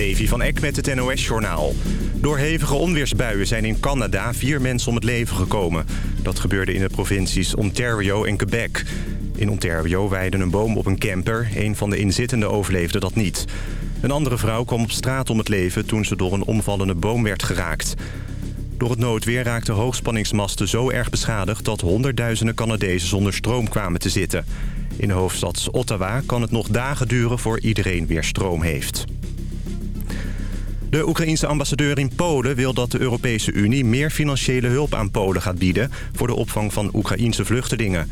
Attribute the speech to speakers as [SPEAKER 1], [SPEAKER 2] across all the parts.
[SPEAKER 1] Levi van Eck met het NOS-journaal. Door hevige onweersbuien zijn in Canada vier mensen om het leven gekomen. Dat gebeurde in de provincies Ontario en Quebec. In Ontario weidde een boom op een camper. Een van de inzittenden overleefde dat niet. Een andere vrouw kwam op straat om het leven toen ze door een omvallende boom werd geraakt. Door het noodweer raakten hoogspanningsmasten zo erg beschadigd... dat honderdduizenden Canadezen zonder stroom kwamen te zitten. In de hoofdstad Ottawa kan het nog dagen duren voor iedereen weer stroom heeft. De Oekraïense ambassadeur in Polen wil dat de Europese Unie... meer financiële hulp aan Polen gaat bieden... voor de opvang van Oekraïense vluchtelingen.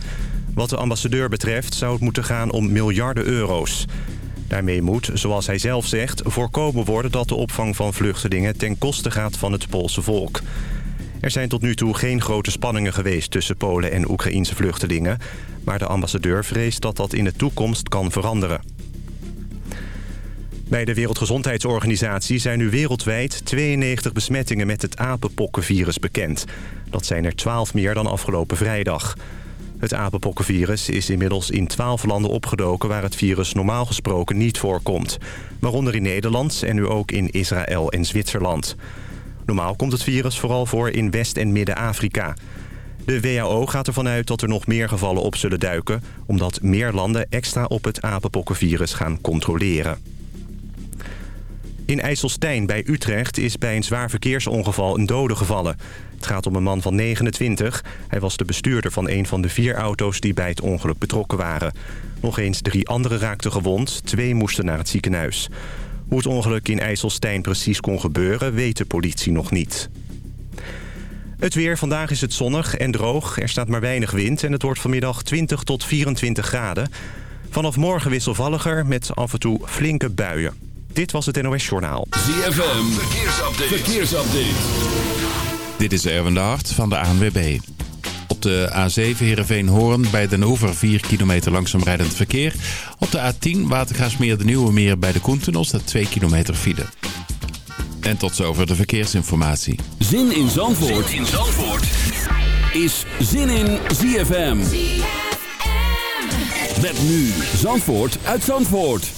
[SPEAKER 1] Wat de ambassadeur betreft zou het moeten gaan om miljarden euro's. Daarmee moet, zoals hij zelf zegt, voorkomen worden dat de opvang van vluchtelingen ten koste gaat van het Poolse volk. Er zijn tot nu toe geen grote spanningen geweest tussen Polen en Oekraïense vluchtelingen. Maar de ambassadeur vreest dat dat in de toekomst kan veranderen. Bij de Wereldgezondheidsorganisatie zijn nu wereldwijd 92 besmettingen met het apenpokkenvirus bekend. Dat zijn er 12 meer dan afgelopen vrijdag. Het apenpokkenvirus is inmiddels in 12 landen opgedoken waar het virus normaal gesproken niet voorkomt. Waaronder in Nederland en nu ook in Israël en Zwitserland. Normaal komt het virus vooral voor in West- en Midden-Afrika. De WHO gaat ervan uit dat er nog meer gevallen op zullen duiken... omdat meer landen extra op het apenpokkenvirus gaan controleren. In IJsselstein bij Utrecht is bij een zwaar verkeersongeval een dode gevallen. Het gaat om een man van 29. Hij was de bestuurder van een van de vier auto's die bij het ongeluk betrokken waren. Nog eens drie anderen raakten gewond. Twee moesten naar het ziekenhuis. Hoe het ongeluk in IJsselstein precies kon gebeuren, weet de politie nog niet. Het weer. Vandaag is het zonnig en droog. Er staat maar weinig wind en het wordt vanmiddag 20 tot 24 graden. Vanaf morgen wisselvalliger met af en toe flinke buien. Dit was het NOS Journaal.
[SPEAKER 2] ZFM. Verkeersupdate. Verkeersupdate. Dit is Erwin de Hart van de ANWB. Op de A7 Heerenveen-Hoorn bij Den Oever 4 kilometer langzaam rijdend verkeer. Op de A10 Watergaasmeer de Nieuwe Meer bij de Koentunnel staat 2 kilometer file. En tot zover de verkeersinformatie.
[SPEAKER 3] Zin in Zandvoort, zin in Zandvoort. is Zin in ZFM. ZFM. Met nu Zandvoort uit Zandvoort.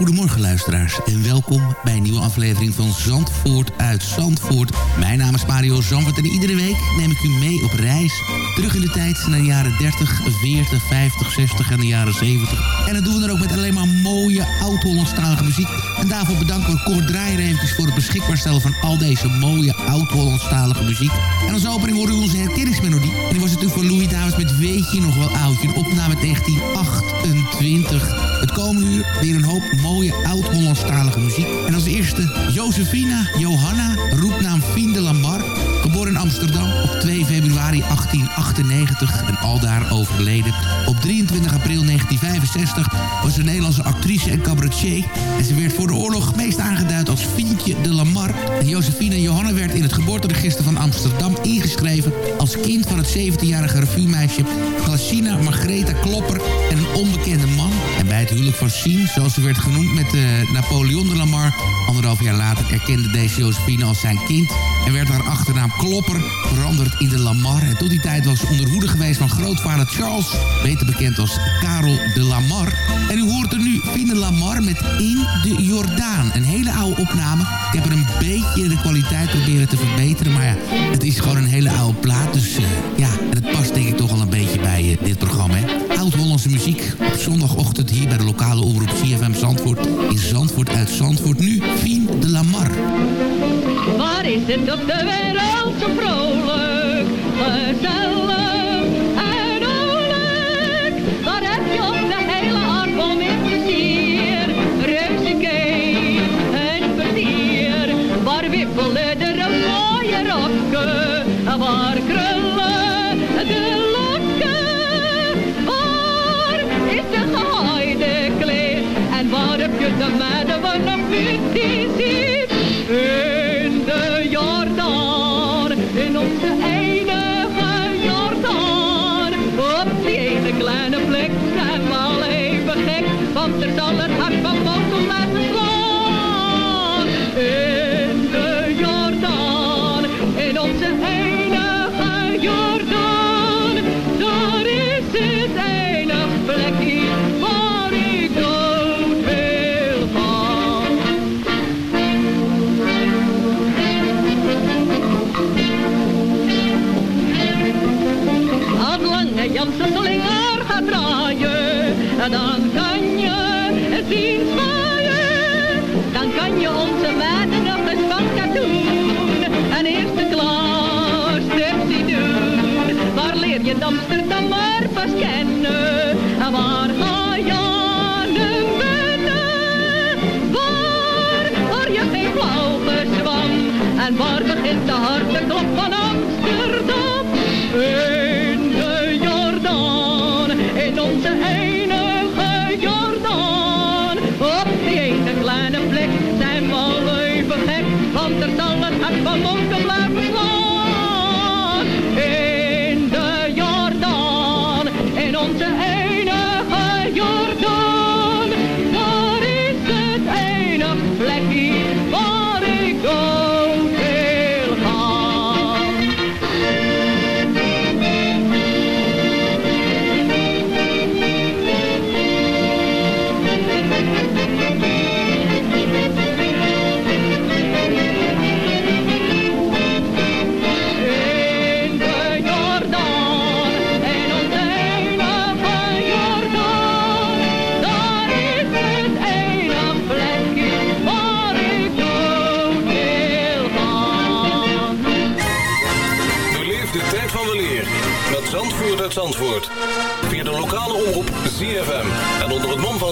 [SPEAKER 4] goedemorgen luisteraars en welkom bij een nieuwe aflevering van Zandvoort uit Zandvoort. Mijn naam is Mario Zandvoort en iedere week neem ik u mee op reis. Terug in de tijd naar de jaren 30, 40, 50, 60 en de jaren 70. En dat doen we dan ook met alleen maar mooie oud-Hollandstalige muziek. En daarvoor bedanken we Kort Draaier eventjes voor het beschikbaar stellen van al deze mooie oud-Hollandstalige muziek. En als opening horen we onze herkenningsmelodie. En die was natuurlijk van Louis Davis met Weet je nog wel oudje, een opname 1928. Het komende uur weer een hoop mooie oud-Hollandstalige muziek. En als eerste Josefina Johanna, roepnaam Fien de Lamar. Geboren in Amsterdam op 2 februari 1898 en aldaar overleden. Op 23 april 1965 was ze Nederlandse actrice en cabaretier. En ze werd voor de oorlog meest aangeduid als Fientje de Lamar. En Josefina Johanna werd in het geboorteregister van Amsterdam ingeschreven... als kind van het 17-jarige revuemeisje Glacina Margreta Klopper en een onbekende man. Bij het huwelijk van Sien, zoals ze werd genoemd met uh, Napoleon de Lamar... anderhalf jaar later erkende deze Josephine als zijn kind... en werd haar achternaam Klopper veranderd in de Lamar. En tot die tijd was ze onder hoede geweest van grootvader Charles... beter bekend als Karel de Lamar. En u hoort er nu Fine Lamar met In de Jordaan. Een hele oude opname. Ik heb er een beetje de kwaliteit proberen te verbeteren... maar ja, het is gewoon een hele oude plaat. Dus uh, ja, en het past denk ik toch wel een beetje bij uh, dit programma. Oud-Hollandse muziek op zondagochtend hier bij de lokale omroep CFM Zandvoort. In Zandvoort uit Zandvoort. Nu Fien de Lamar.
[SPEAKER 5] Waar is het op de wereld zo vrolijk, gezellig en oorlijk? Daar heb je op de hele aardbol met plezier, reuzenkee en plezier. Waar wippelen de mooie rokken, waar krullen de lokken? Waar is de gehaaide kleed en waar heb je de meiden van een waar begint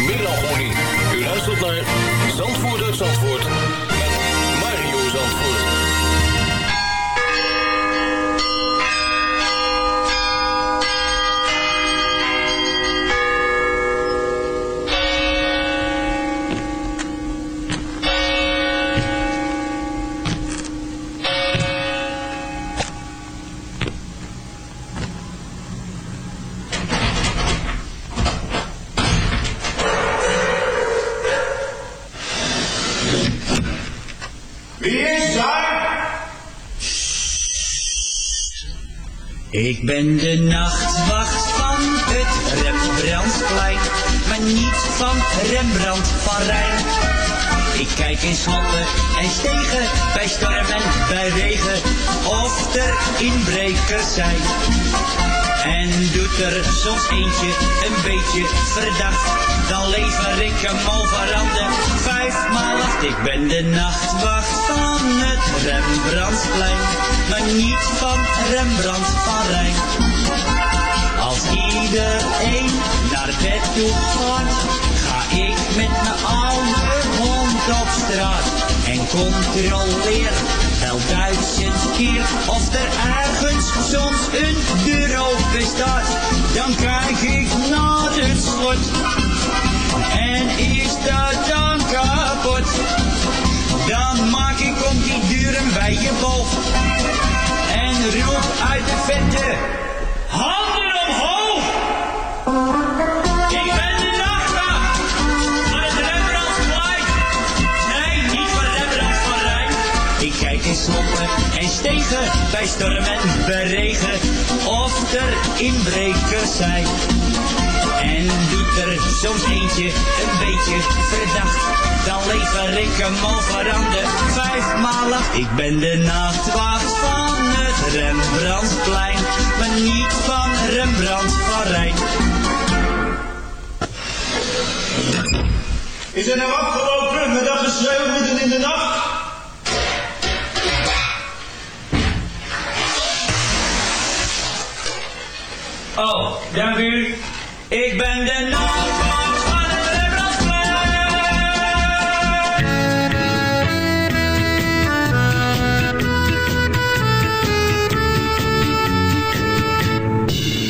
[SPEAKER 6] melancholie. U luistert naar Zandvoort uit Zandvoort
[SPEAKER 7] Ik ben de nachtwacht van het Rembrandtplein, maar niet van Rembrandt van Rijn. Ik kijk in slotten en stegen, bij storm en bij regen, of er inbrekers zijn. En doet er soms eentje een beetje verdacht, dan lever ik hem overhanden vijfmaal acht. Ik ben de nachtwacht van het Rembrandtplein, maar niet van Rembrandt van Rijn. Als iedereen naar bed toe gaat, ga ik met mijn oude hond op straat en controleer wel duizend keer of er ergens soms een deur open staat. Dan kijk ik het slot en is dat dan kapot? Dan maak ik om die deuren bij je boog en roep uit de vette. En stegen bij storm en bij regen of er inbrekers zijn. En doet er soms eentje een beetje verdacht, dan lever ik hem de vijfmaal acht. Ik ben de nachtwacht van het Rembrandtplein, maar niet van Rembrandt van Rijn.
[SPEAKER 8] Is er nou afgelopen met dat geschreeuw midden in de nacht?
[SPEAKER 7] Oh, dank u. Ik ben de nachtwacht van het Rembrandtplein.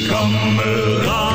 [SPEAKER 8] Kameraden,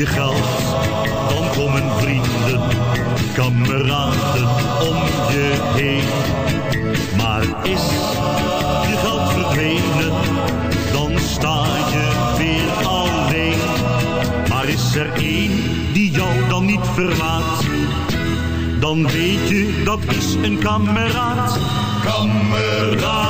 [SPEAKER 8] je geld, dan komen vrienden, kameraden om je heen. Maar is je geld verdwenen, dan sta je weer alleen. Maar is er één die jou dan niet verlaat, dan weet je dat is een kameraad. Kameraden,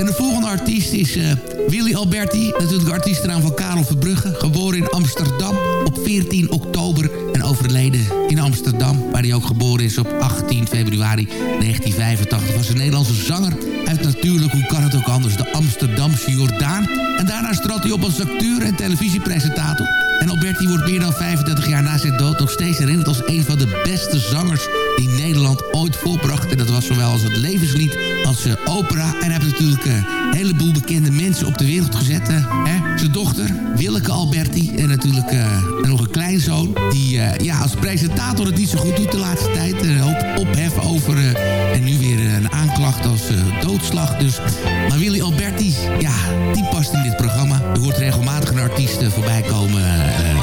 [SPEAKER 4] En de volgende artiest is eh, Willy Alberti, natuurlijk de artiestennaam van Karel Verbrugge. Geboren in Amsterdam op 14 oktober en overleden in Amsterdam... waar hij ook geboren is op 18 februari 1985. Was een Nederlandse zanger uit natuurlijk, hoe kan het ook anders, de Amsterdamse Jordaan. En daarna trad hij op als acteur en televisiepresentator. En Alberti wordt meer dan 35 jaar na zijn dood nog steeds herinnerd als een van de beste zangers die Nederland ooit voorbracht. En dat was zowel als het levenslied als uh, opera. En hij heeft natuurlijk uh, een heleboel bekende mensen op de wereld gezet. Uh, hè? Zijn dochter, Willeke Alberti. En natuurlijk nog een kleinzoon. Die ja, als presentator het niet zo goed doet de laatste tijd. Een hoop ophef over. en nu weer een als doodslag. Dus. Maar Willy Alberti, ja, die past in dit programma. Er hoort regelmatig een artiest voorbij komen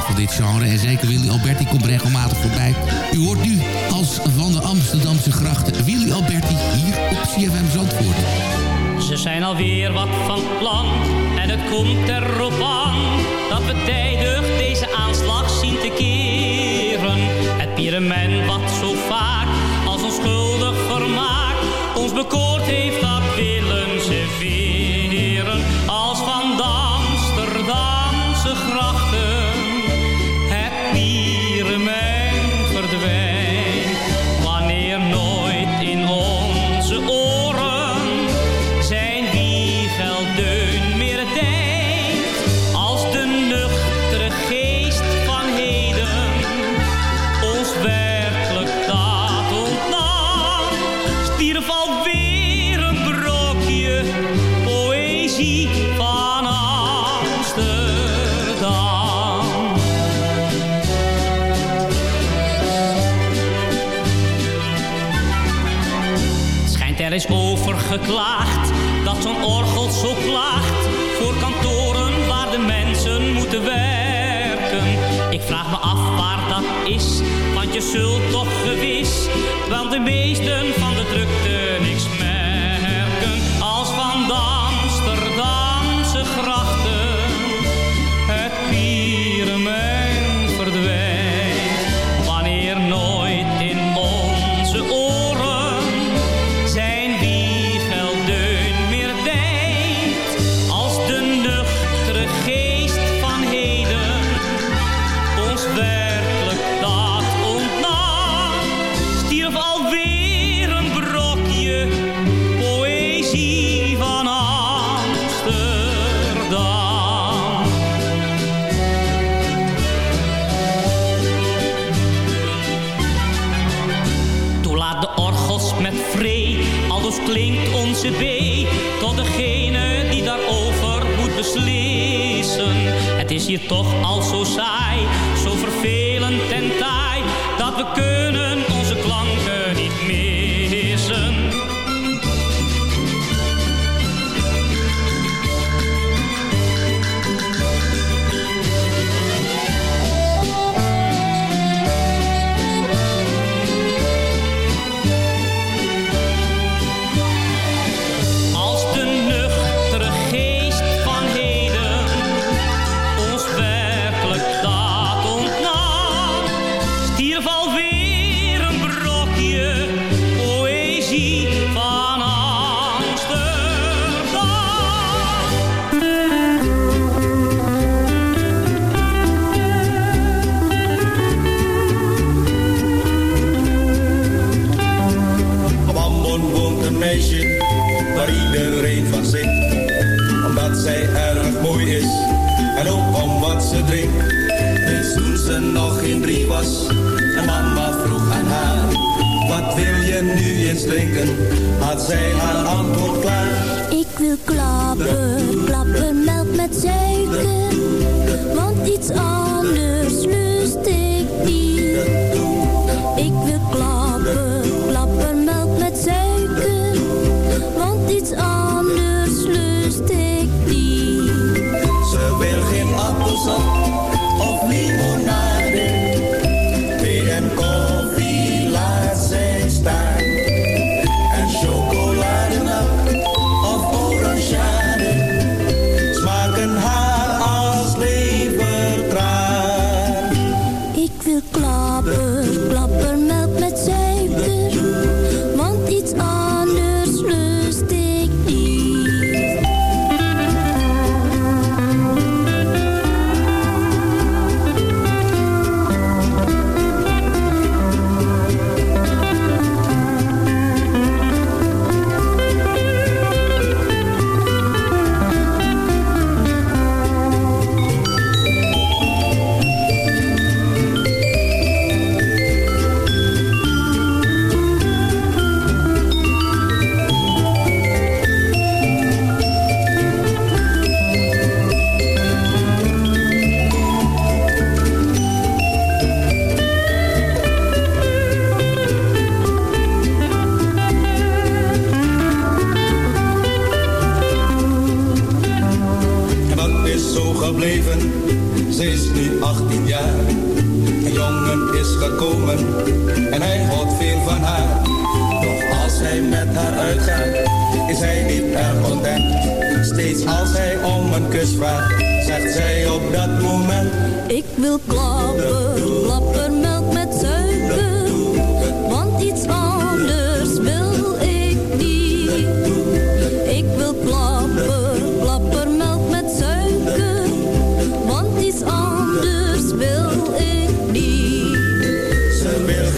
[SPEAKER 4] van dit genre. En zeker Willy Alberti komt regelmatig voorbij. U hoort nu als van de Amsterdamse grachten Willy Alberti hier op CFM Zandvoort.
[SPEAKER 9] Ze zijn alweer wat van plan en het komt erop aan dat we tijdig deze aanslag zien te keren. Het pyramid wat zo bekoord heeft, dat over toch al zo saai,
[SPEAKER 10] eens drinken? Had zij haar antwoord klaar.
[SPEAKER 11] Ik wil klappen, klappen melk met suiker. Want iets anders lust ik niet.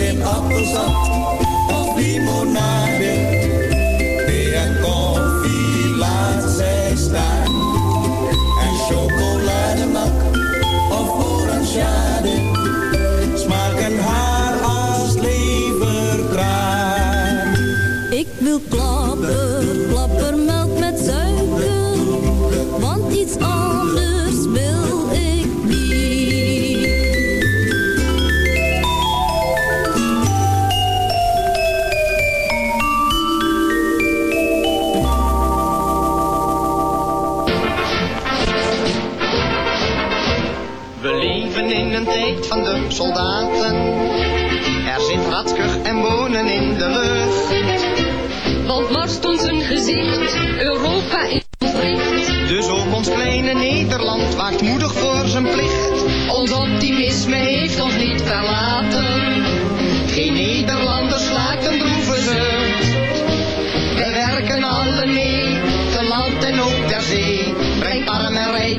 [SPEAKER 10] Geen appelsap of limonade.
[SPEAKER 12] Soldaten. Er zit ratkuch en wonen in de lucht.
[SPEAKER 13] Want marst ons een gezicht, Europa is ontwricht.
[SPEAKER 12] Dus ook ons kleine Nederland waakt moedig voor zijn plicht.
[SPEAKER 13] Ons optimisme heeft ons niet verlaten.
[SPEAKER 12] Geen Nederlanders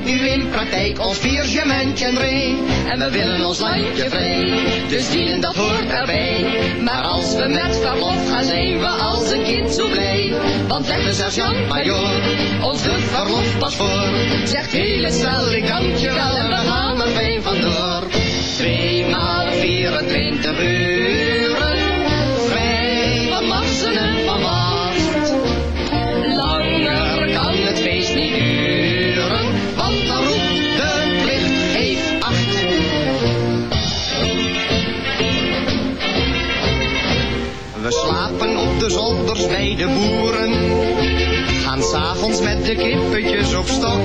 [SPEAKER 12] nu in praktijk ons viergementje ree. En we willen ons landje vrij, dus dienen dat hoort erbij. Maar als we met verlof gaan zijn we als een kind zo blij. Want zegt de sergeant-majoor, ons de verlof pas voor. Zegt hele stel ik dank je wel en we gaan er fijn vandoor. Tweemaal 24 uren, vrij van marsen en van bij de boeren. Gaan s'avonds met de kippetjes op stok.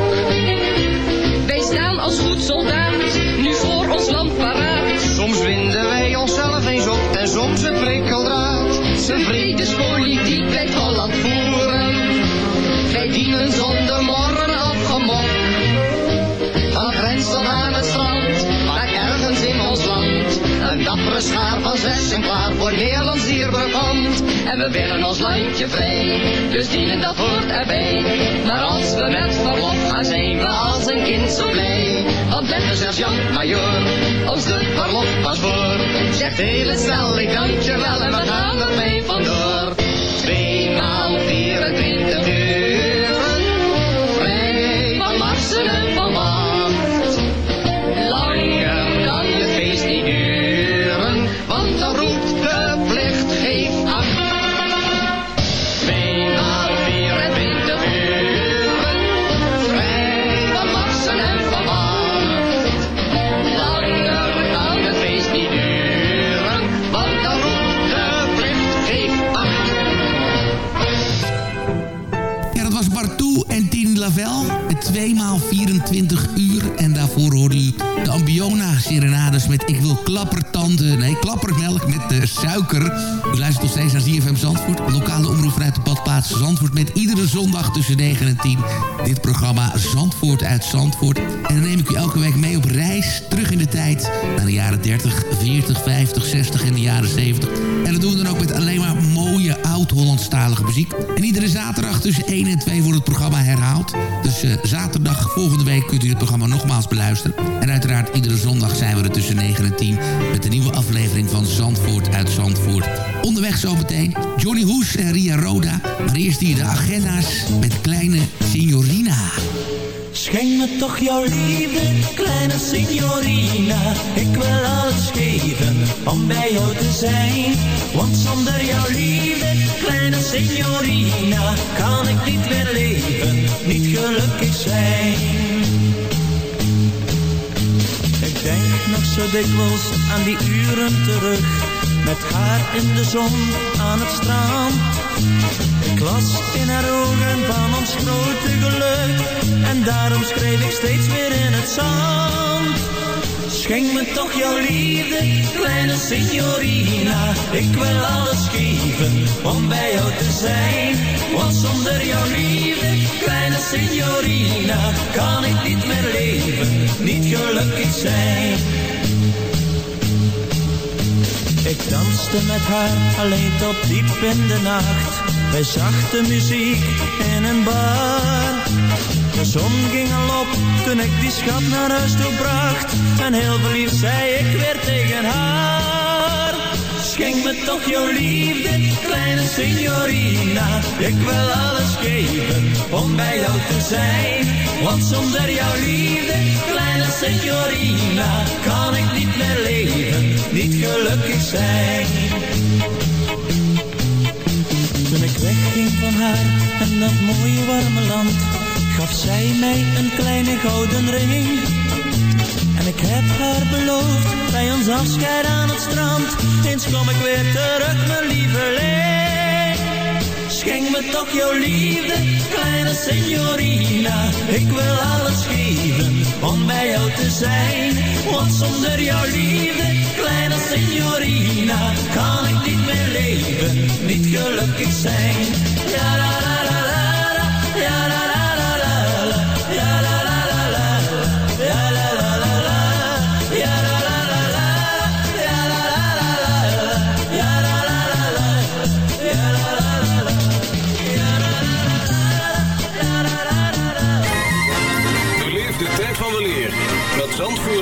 [SPEAKER 13] Wij staan als goed soldaat, nu voor ons land paraat.
[SPEAKER 12] Soms winden wij onszelf eens op en soms een prikkeldraad.
[SPEAKER 13] Zijn vredespolitiek blijft Holland voeren.
[SPEAKER 12] Wij dienen zonder morren afgemok. Van grens tot aan het strand, maar ergens in ons land. Een dappere schaar van zessen klaar voor Nederlands.
[SPEAKER 13] En we willen ons landje vrij, dus dienen dat hoort erbij. Maar als we met verlof gaan, zijn we als een kind zo blij. Want let de sergeant-majoor ons de verlof pas voor. Zegt hele snel, ik dank je wel en we gaan ermee vandoor.
[SPEAKER 12] Tweemaal 24
[SPEAKER 4] 20 uur. En daarvoor hoorde u de Ambiona Serenades met Ik wil klappertanden. Nee, klappermelk met de suiker. U luistert nog steeds naar ZFM Zandvoort. Lokale omroep vanuit de badplaats Zandvoort. Met iedere zondag tussen 9 en 10. Dit programma Zandvoort uit Zandvoort. En dan neem ik u elke week mee op reis. Terug in de tijd. Naar de jaren 30, 40, 50, 60 en de jaren 70. En dat doen we dan ook met alleen maar oud-Hollandstalige muziek. En iedere zaterdag tussen 1 en 2 wordt het programma herhaald. Dus eh, zaterdag volgende week kunt u het programma nogmaals beluisteren. En uiteraard iedere zondag zijn we er tussen 9 en 10... met de nieuwe aflevering van Zandvoort uit Zandvoort. Onderweg zometeen Johnny Hoes en Ria Roda. Maar eerst hier de agenda's met kleine Signorina.
[SPEAKER 14] Schenk me toch jouw liefde, kleine signorina. Ik wil alles geven om bij jou te zijn. Want zonder jouw liefde, kleine signorina, kan ik niet meer leven, niet gelukkig zijn. Ik denk nog zo dikwijls aan die uren terug, met haar in de zon aan het strand. Ik las in haar ogen van ons grote geluk. En daarom schreef ik steeds weer in het zand. Schenk me toch jouw liefde, kleine signorina. Ik wil alles geven om bij jou te zijn. Want zonder jouw liefde, kleine signorina Kan ik niet meer leven, niet gelukkig zijn. Ik danste met haar alleen tot diep in de nacht. Bij zachte muziek in een bar. De zon ging al op toen ik die schat naar huis toe bracht. En heel verliefd zei ik weer tegen haar. Schenk me toch jouw liefde, kleine signorina. Ik wil alles geven om bij jou te zijn. Want zonder jouw liefde, kleine signorina, kan ik niet meer leven, niet gelukkig zijn. Toen ik wegging van haar en dat mooie warme land, gaf zij mij een kleine gouden ring. En ik heb haar beloofd, bij ons afscheid aan het strand, eens kom ik weer terug, mijn lieveling. Schenk me toch jouw liefde, kleine signorina. Ik wil alles geven om bij jou te zijn. Want zonder jouw liefde, kleine signorina, kan ik niet meer leven, niet gelukkig zijn.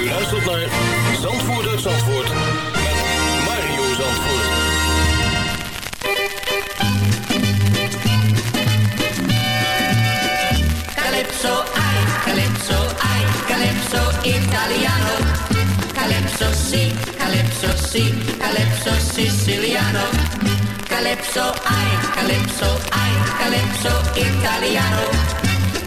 [SPEAKER 6] U luistert naar Zandvoort Zandvoort met Mario Zandvoort.
[SPEAKER 15] Calypso, ai, calypso, ai, calypso italiano. Calypso si, calypso si, calypso siciliano. Calypso, ai, calypso, ai, calypso italiano.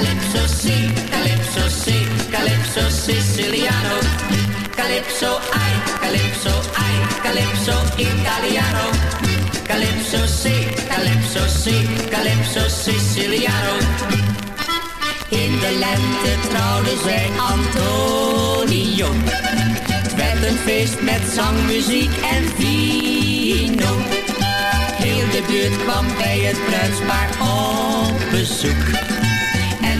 [SPEAKER 15] Calypso si, calypso si, calypso siciliano. Calypso, ai, calypso, ai, calypso italiano. Calypso si, calypso si, calypso siciliano. In de lente trouwden zij Antonio. Het werd een feest met zang, muziek en vino. Heel de buurt kwam bij het bruidspaar op bezoek.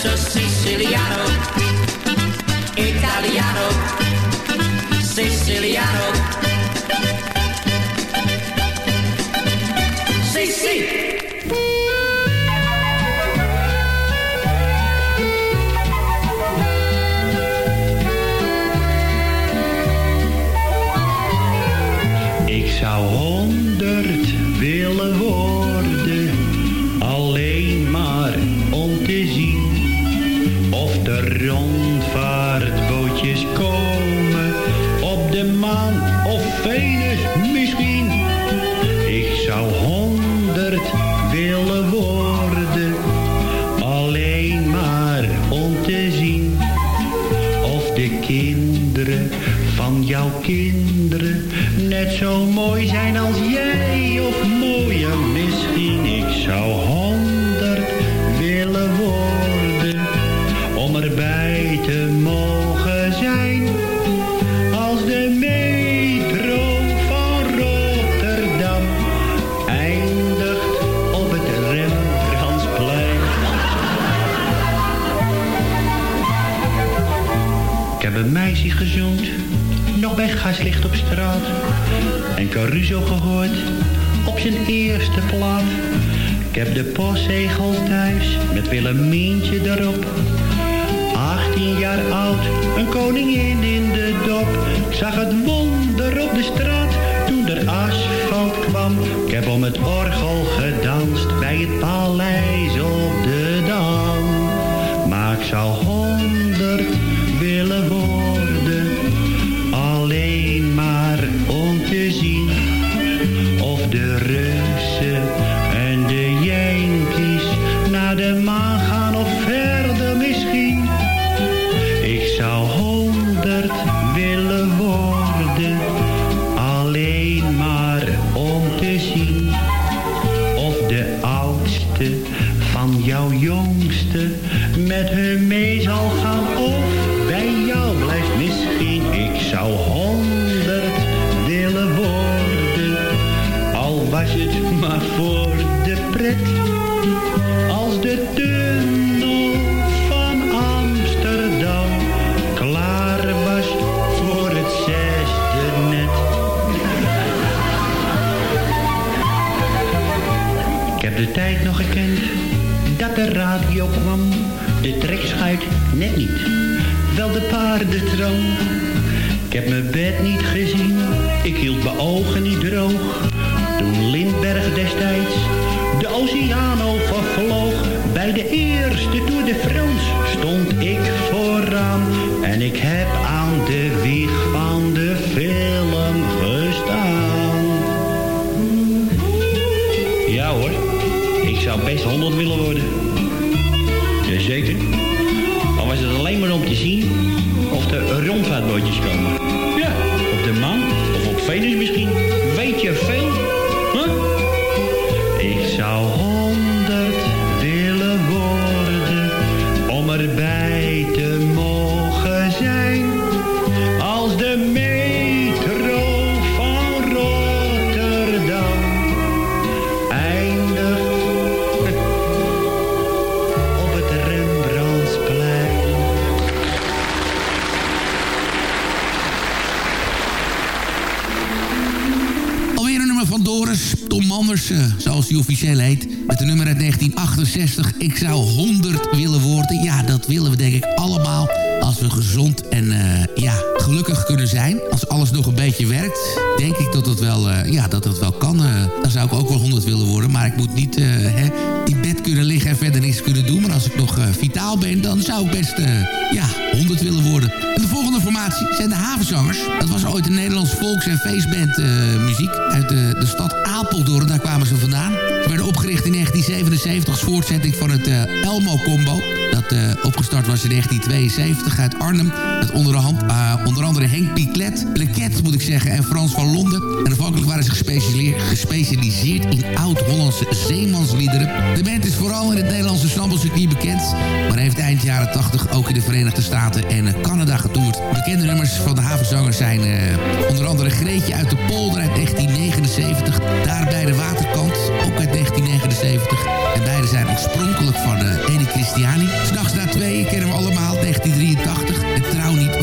[SPEAKER 15] Calypso siciliano.
[SPEAKER 16] Jouw jongste met hun mee zal gaan of bij jou blijft misschien. Ik zou honderd willen worden, al was het maar voor de pret. Net niet. Wel de paardentroon. Ik heb mijn bed niet gezien, ik hield mijn ogen niet droog. Toen Lindberg destijds de Oceaan overvloog. Bij de eerste Tour de France stond ik vooraan. En ik heb aan de wieg van de film gestaan. Ja hoor, ik zou best 100 willen worden. Jazeker. Al was het alleen maar om te zien of er rondvaartbootjes komen. Ja, op de maan of op Venus misschien. Weet je veel? Huh? Zou
[SPEAKER 4] 100 willen worden. Ja, dat willen we denk ik allemaal. Als we gezond en eh, ja, gelukkig kunnen zijn. Als alles nog een beetje werkt. Denk ik dat het wel, eh, ja, dat het wel kan. eh. dan zou ik ook wel 100 willen worden. Maar ik moet niet hè, in bed kunnen liggen en verder niks kunnen doen. Maar als ik nog eh, vitaal ben, dan zou ik best eh, ja, 100 willen worden. En de volgende formatie zijn de Havenzangers. Dat was ooit een Nederlands volks- en feestband eh, muziek. Uit de, de stad Apeldoorn, daar kwamen ze vandaan. Ze werden opgericht in 1977 als voortzetting van het Elmo-combo. Dat opgestart was in 1972 uit Arnhem. Met onder, onder andere Henk Piclet, Pleket moet ik zeggen, en Frans van Londen. En afhankelijk waren ze gespecialiseerd, in oud-Hollandse zeemansliederen. De band is vooral in het Nederlandse snabbelcircuit bekend. Maar heeft eind jaren 80 ook in de Verenigde Staten en eh, Canada getoerd. Bekende nummers van de havenzangers zijn eh, onder andere Greetje uit de Polder uit 1979. Daar bij de waterkant, ook uit 1979. En beide zijn oorspronkelijk van uh, Edi Christiani. S'nachts na twee kennen we allemaal 1983.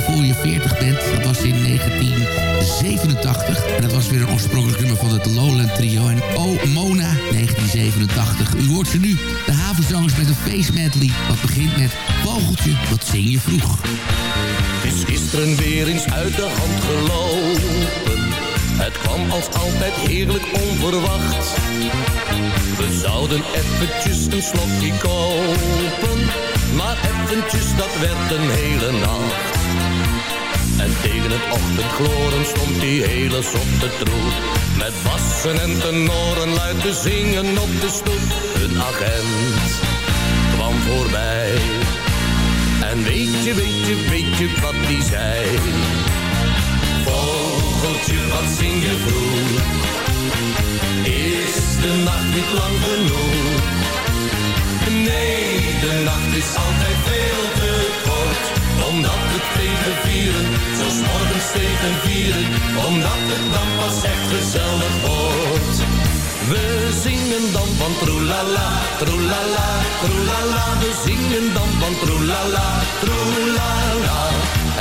[SPEAKER 4] Voor je 40 bent. Dat was in 1987. En dat was weer een oorspronkelijk nummer van het Lowland Trio. En Oh Mona 1987. U hoort ze nu. De havenzangers met een face medley. Wat begint met Vogeltje, wat zing je vroeg?
[SPEAKER 17] Het is gisteren weer eens uit de hand gelopen. Het kwam als altijd heerlijk onverwacht. We zouden eventjes een slokje kopen. Maar eventjes, dat werd een hele nacht. En tegen het ochtendgloren stond die hele zotte troep. Met bassen en tenoren luid te zingen op de stoep. Een agent kwam voorbij. En weet je, weet je, weet je wat die zei? Vogeltje, wat zing je vroeg? Is de nacht niet lang genoeg? Omdat het dan pas echt gezellig wordt. We zingen dan van troelala, troelala, troelala. We zingen dan van troelala, troelala.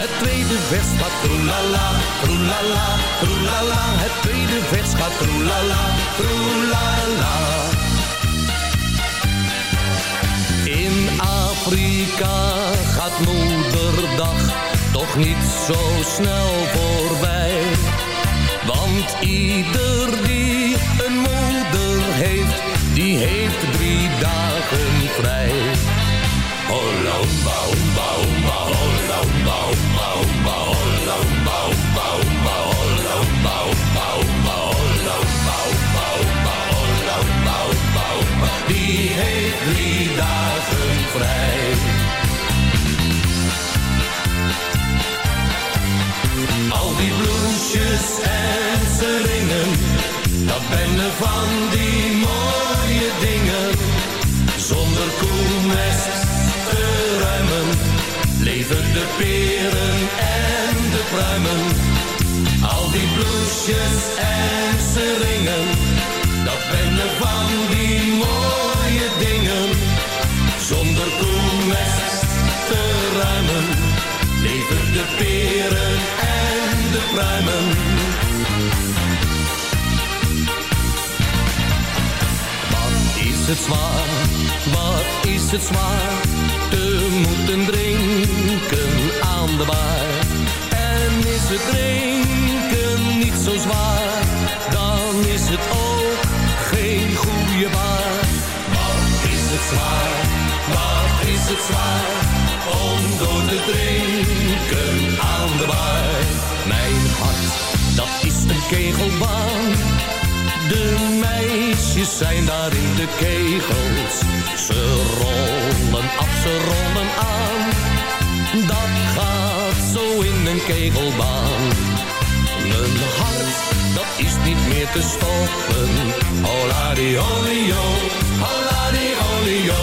[SPEAKER 17] Het tweede vers gaat troelala, troelala, troelala. Het tweede vers gaat troelala, troelala. In Afrika gaat moederdag toch niet zo snel voorbij. Want ieder die een moeder heeft, die heeft drie dagen vrij. Holla, hoemba, hoemba, hoemba, holla, hoemba, hoemba, hoemba, holla, hoemba, hoemba, hoemba, holla, hoemba, hoemba, hoemba, holla, hoemba, hoemba, hoemba, holla, hoemba, hoemba, hoemba. Die heeft drie dagen vrij. En seringen, dat ben er van die mooie dingen. Zonder koelmest te ruimen, leven de peren en de pruimen. Al die bloesjes en seringen, dat ben er van die mooie dingen. Zonder koelmest te ruimen, leven de peren Wat is het zwaar, wat is het zwaar, te moeten drinken De meisjes zijn daar in de kegels. Ze rollen af, ze rollen aan. Dat gaat zo in een kegelbaan. Mijn hart, dat is niet meer te stoppen. Hola di olio, hola di olio,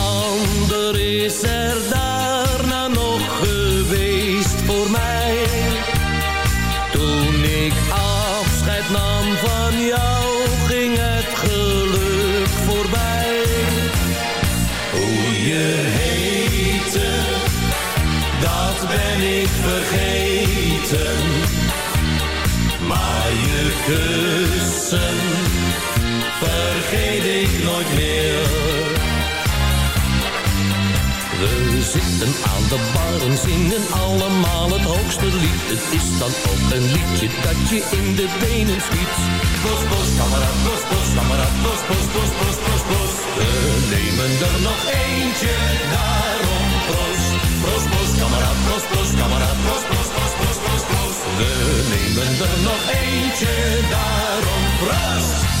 [SPEAKER 17] is er daarna nog geweest voor mij. Toen ik afscheid nam van jou, ging het geluk voorbij. Hoe je heette, dat ben ik vergeten. Maar je kussen Zitten aan de bar en zingen allemaal het hoogste lied. Het is dan ook een liedje dat je in de benen schiet. Bos, bos, kameraad, bos, bos, kameraad, bos, bos, bos, bos, bos, bos. We nemen er nog eentje, daarom proost. Proost, proost, kameraad, proost, proost, kameraad, proost, proost, proost, proost, proost, proost. We nemen er nog eentje, daarom proost.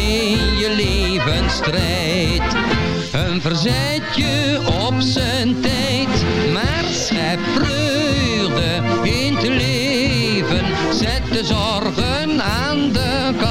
[SPEAKER 18] strijd, een verzetje op zijn tijd. Maar schep vreugde in het leven, zet de zorgen aan de kant.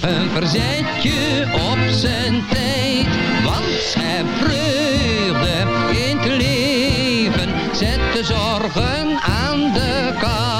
[SPEAKER 18] Een verzetje op zijn tijd. Want schep vreugde in het leven, zet de zorgen aan de kant.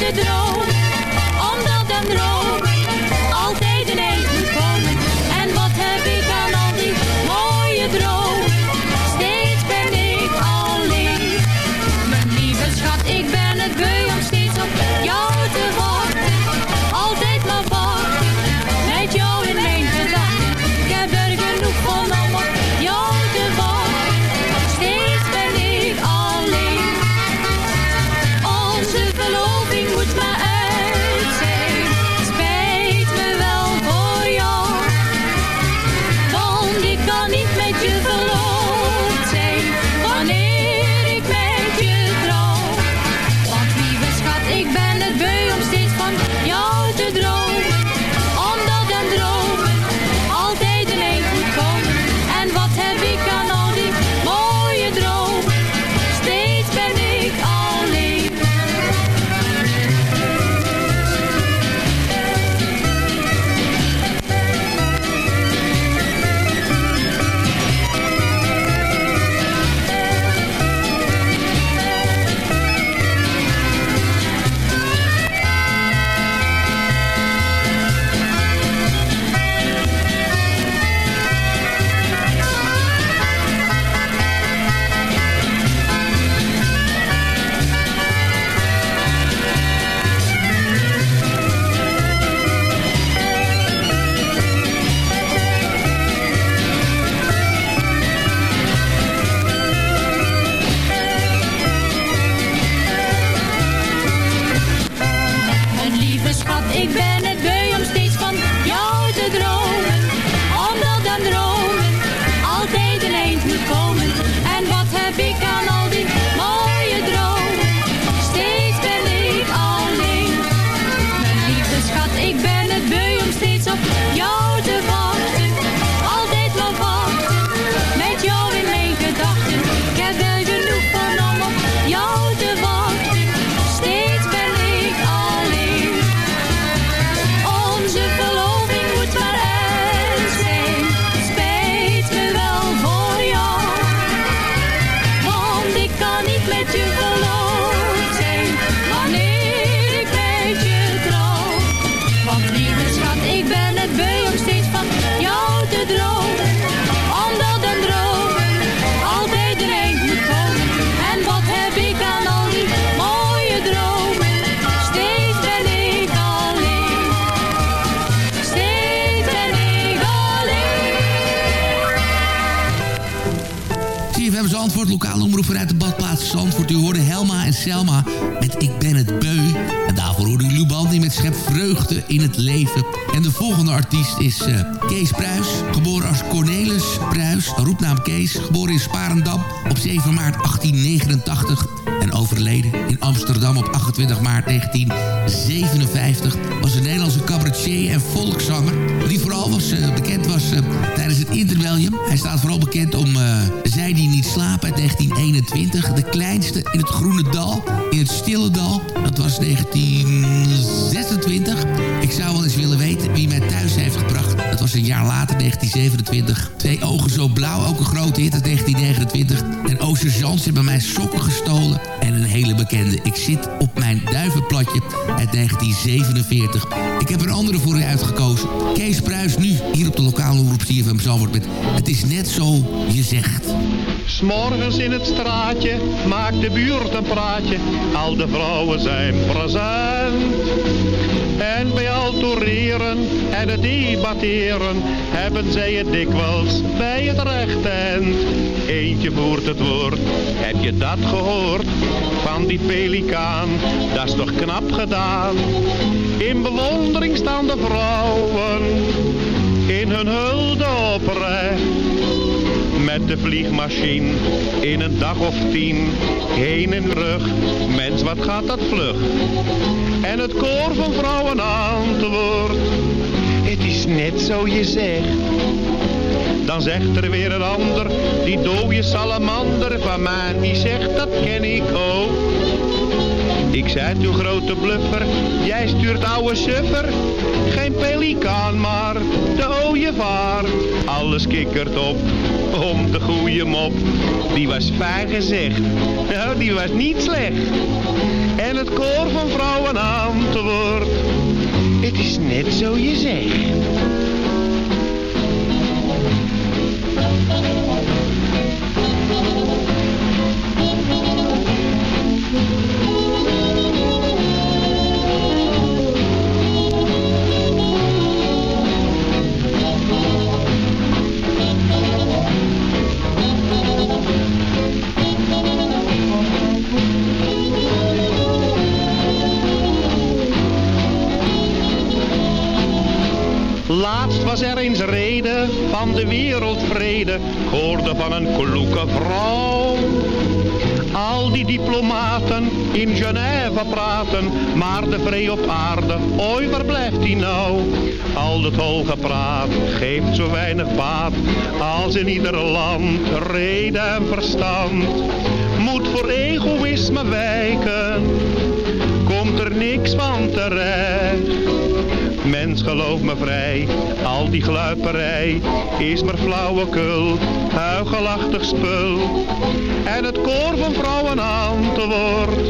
[SPEAKER 5] jou te
[SPEAKER 4] Zandvoort, lokale omroep vanuit de badplaats Zandvoort. U hoorde Helma en Selma met Ik ben het beu. En daarvoor hoorde u Lubandi met Schep vreugde in het leven. En de volgende artiest is eh, Kees Pruis. Geboren als Cornelis Pruis, roepnaam Kees. Geboren in Sparendam op 7 maart 1889. En overleden in Amsterdam op 28 maart 1957. Was een Nederlandse cabaretier en volkszanger. Die vooral was, eh, bekend was eh, tijdens het interwellium. Hij staat vooral bekend om eh, Zij die niet slapen uit 1921. De kleinste in het Groene Dal. In het Stille Dal. Dat was 1926. Ik zou wel eens willen weten wie mij thuis heeft gebracht. Dat was een jaar later, 1927. Twee ogen zo blauw, ook een grote hit uit 1929. En Ocean Jans hebben mij sokken gestolen. En een hele bekende, ik zit op mijn duivenplatje uit 1947. Ik heb een andere voor u uitgekozen. Kees Pruis nu, hier op de lokale omroep CFM Zalvoort met Het is net zo je zegt.
[SPEAKER 19] S'morgens in het straatje maakt de buurt een praatje. Al de vrouwen zijn present. En bij al toereren en het debatteren hebben zij het dikwijls bij het recht eind. Eentje voert het woord, heb je dat gehoord? Van die pelikaan, dat is toch knap gedaan. In bewondering staan de vrouwen, in hun hulde oprecht met de vliegmachine in een dag of tien heen en terug. Mens, wat gaat dat vlug? En het koor van vrouwen antwoordt, het is net zo je zegt. Dan zegt er weer een ander, die dode salamander van mij, die zegt dat ken ik ook. Ik zei toen grote bluffer, jij stuurt ouwe suffer. Geen pelikaan maar, de ooievaar. Alles kikkert op, om de goede mop. Die was fijn gezegd, nou die was niet slecht. En het koor van vrouwen antwoordt, het is net zo je zegt. Van de wereldvrede. Ik hoorde van een kloeke vrouw. Al die diplomaten in Genève praten, maar de vrede op aarde, ooit waar blijft die nou? Al dat holgepraat geeft zo weinig baat, als in ieder land reden en verstand. Moet voor egoïsme wijken, komt er niks van terecht. Mens geloof me vrij, al die gluiperij is maar flauwekul, huigelachtig spul. En het koor van vrouwen antwoordt,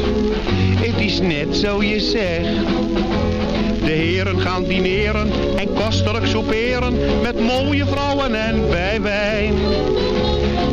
[SPEAKER 19] het is net zo je zegt. De heren gaan dineren en kostelijk souperen met mooie vrouwen en bij wijn.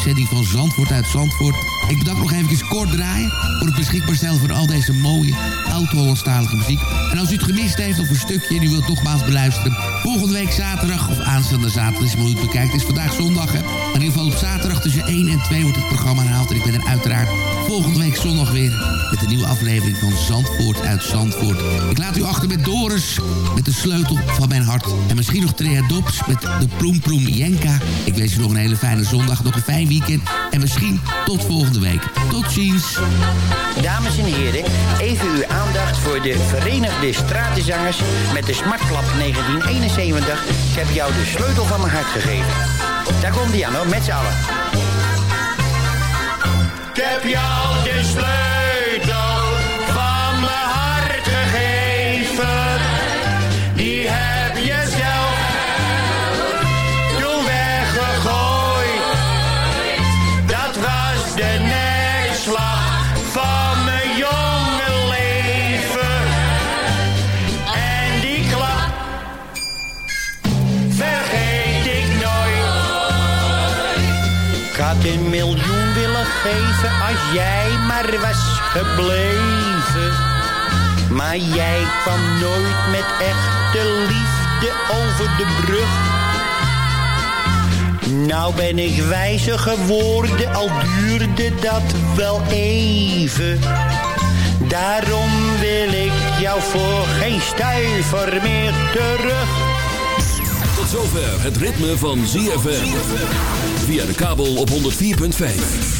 [SPEAKER 4] Ook deze van Zandvoort uit Zandvoort. Ik bedank nog even kort draaien voor het beschikbaar stellen van al deze mooie oud-Hollandstalige muziek. En als u het gemist heeft of een stukje en u wilt nogmaals beluisteren... volgende week zaterdag of aanstaande zaterdag is het bekijkt. Het is vandaag zondag, hè. In ieder geval op zaterdag tussen 1 en 2 wordt het programma herhaald. En ik ben er uiteraard volgende week zondag weer met een nieuwe aflevering van Zandvoort uit Zandvoort. Ik laat u achter met Doris, met de sleutel van mijn hart. En misschien nog Trea Dops met de Ploem Ploem Jenka. Ik wens u nog een hele fijne zondag, nog een fijn En misschien tot volgende week. Tot ziens.
[SPEAKER 7] Dames en heren, even uw aandacht voor de Verenigde Stratenzangers met de Smartklap 1971. Ik heb jou de sleutel van mijn hart gegeven. Daar komt die aan met z'n allen.
[SPEAKER 20] Ik heb jou de sleutel
[SPEAKER 7] miljoen willen geven als jij maar was gebleven. Maar jij kwam nooit met echte liefde over de brug. Nou ben ik wijzer geworden, al duurde dat wel even. Daarom wil ik jou voor geen stuiver meer terug.
[SPEAKER 3] Tot zover het ritme van ZFM. Via de kabel op 104.5.